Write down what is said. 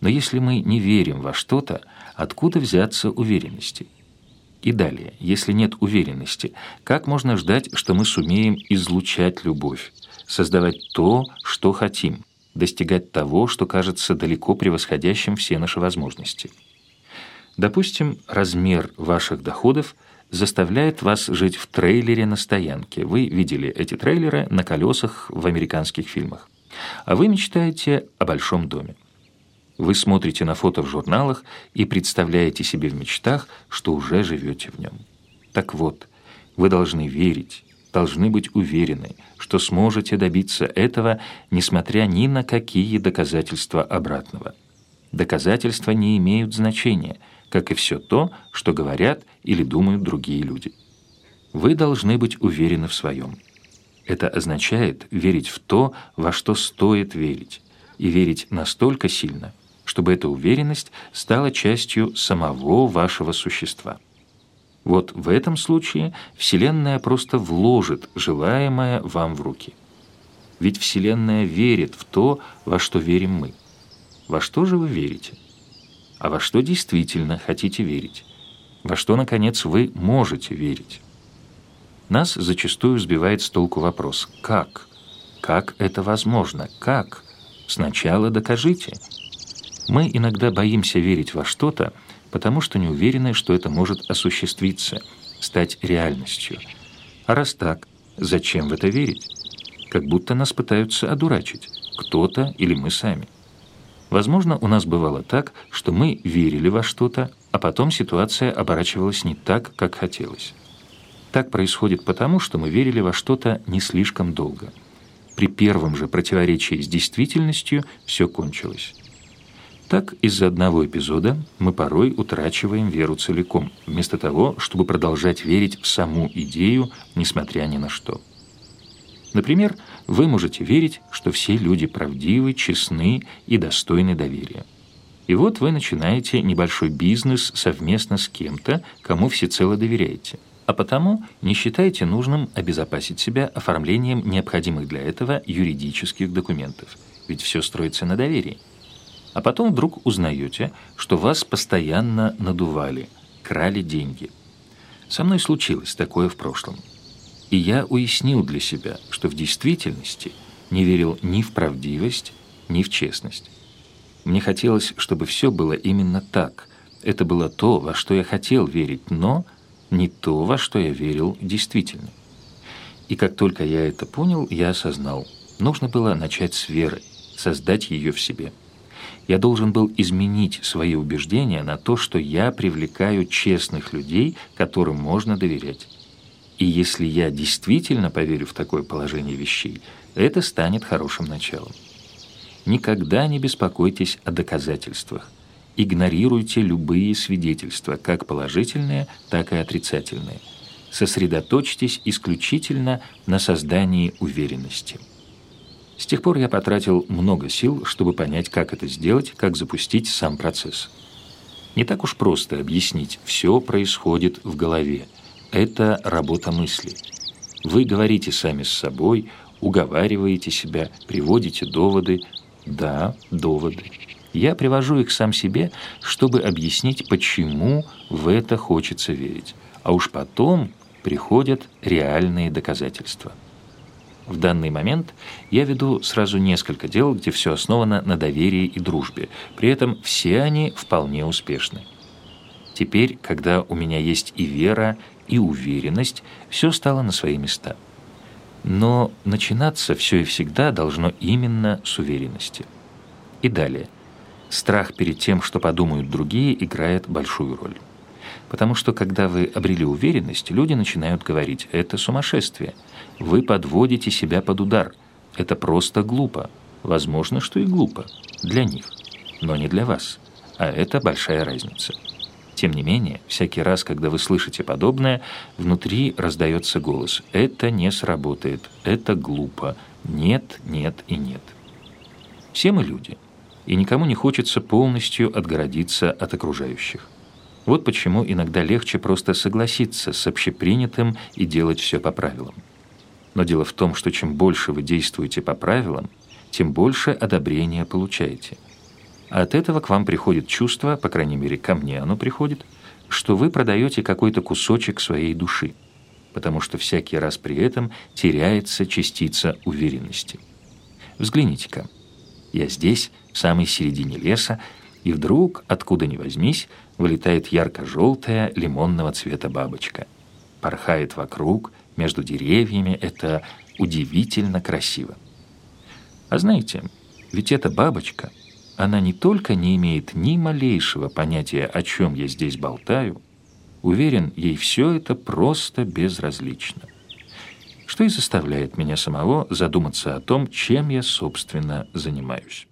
Но если мы не верим во что-то, откуда взяться уверенности? И далее, если нет уверенности, как можно ждать, что мы сумеем излучать любовь, создавать то, что хотим, достигать того, что кажется далеко превосходящим все наши возможности? Допустим, размер ваших доходов заставляет вас жить в трейлере на стоянке. Вы видели эти трейлеры на колесах в американских фильмах. А вы мечтаете о большом доме. Вы смотрите на фото в журналах и представляете себе в мечтах, что уже живете в нем. Так вот, вы должны верить, должны быть уверены, что сможете добиться этого, несмотря ни на какие доказательства обратного. Доказательства не имеют значения, как и все то, что говорят или думают другие люди. Вы должны быть уверены в своем. Это означает верить в то, во что стоит верить, и верить настолько сильно, чтобы эта уверенность стала частью самого вашего существа. Вот в этом случае Вселенная просто вложит желаемое вам в руки. Ведь Вселенная верит в то, во что верим мы. Во что же вы верите? А во что действительно хотите верить? Во что, наконец, вы можете верить? Нас зачастую сбивает с толку вопрос «как?». Как это возможно? Как? Сначала докажите – мы иногда боимся верить во что-то, потому что не уверены, что это может осуществиться, стать реальностью. А раз так, зачем в это верить? Как будто нас пытаются одурачить, кто-то или мы сами. Возможно, у нас бывало так, что мы верили во что-то, а потом ситуация оборачивалась не так, как хотелось. Так происходит потому, что мы верили во что-то не слишком долго. При первом же противоречии с действительностью все кончилось. Так, из-за одного эпизода мы порой утрачиваем веру целиком, вместо того, чтобы продолжать верить в саму идею, несмотря ни на что. Например, вы можете верить, что все люди правдивы, честны и достойны доверия. И вот вы начинаете небольшой бизнес совместно с кем-то, кому всецело доверяете. А потому не считаете нужным обезопасить себя оформлением необходимых для этого юридических документов. Ведь все строится на доверии а потом вдруг узнаете, что вас постоянно надували, крали деньги. Со мной случилось такое в прошлом. И я уяснил для себя, что в действительности не верил ни в правдивость, ни в честность. Мне хотелось, чтобы все было именно так. Это было то, во что я хотел верить, но не то, во что я верил действительно. И как только я это понял, я осознал, нужно было начать с веры, создать ее в себе – я должен был изменить свои убеждения на то, что я привлекаю честных людей, которым можно доверять. И если я действительно поверю в такое положение вещей, это станет хорошим началом. Никогда не беспокойтесь о доказательствах. Игнорируйте любые свидетельства, как положительные, так и отрицательные. Сосредоточьтесь исключительно на создании уверенности. С тех пор я потратил много сил, чтобы понять, как это сделать, как запустить сам процесс. Не так уж просто объяснить, все происходит в голове. Это работа мысли. Вы говорите сами с собой, уговариваете себя, приводите доводы. Да, доводы. Я привожу их сам себе, чтобы объяснить, почему в это хочется верить. А уж потом приходят реальные доказательства. В данный момент я веду сразу несколько дел, где все основано на доверии и дружбе. При этом все они вполне успешны. Теперь, когда у меня есть и вера, и уверенность, все стало на свои места. Но начинаться все и всегда должно именно с уверенности. И далее. Страх перед тем, что подумают другие, играет большую роль. Потому что, когда вы обрели уверенность, люди начинают говорить «это сумасшествие», вы подводите себя под удар. Это просто глупо. Возможно, что и глупо. Для них. Но не для вас. А это большая разница. Тем не менее, всякий раз, когда вы слышите подобное, внутри раздается голос «это не сработает», «это глупо», «нет, нет и нет». Все мы люди, и никому не хочется полностью отгородиться от окружающих. Вот почему иногда легче просто согласиться с общепринятым и делать все по правилам. Но дело в том, что чем больше вы действуете по правилам, тем больше одобрения получаете. От этого к вам приходит чувство, по крайней мере, ко мне оно приходит, что вы продаете какой-то кусочек своей души, потому что всякий раз при этом теряется частица уверенности. Взгляните-ка, я здесь, в самой середине леса, и вдруг, откуда ни возьмись, вылетает ярко-желтая лимонного цвета бабочка. Порхает вокруг, между деревьями, это удивительно красиво. А знаете, ведь эта бабочка, она не только не имеет ни малейшего понятия, о чем я здесь болтаю, уверен, ей все это просто безразлично. Что и заставляет меня самого задуматься о том, чем я, собственно, занимаюсь.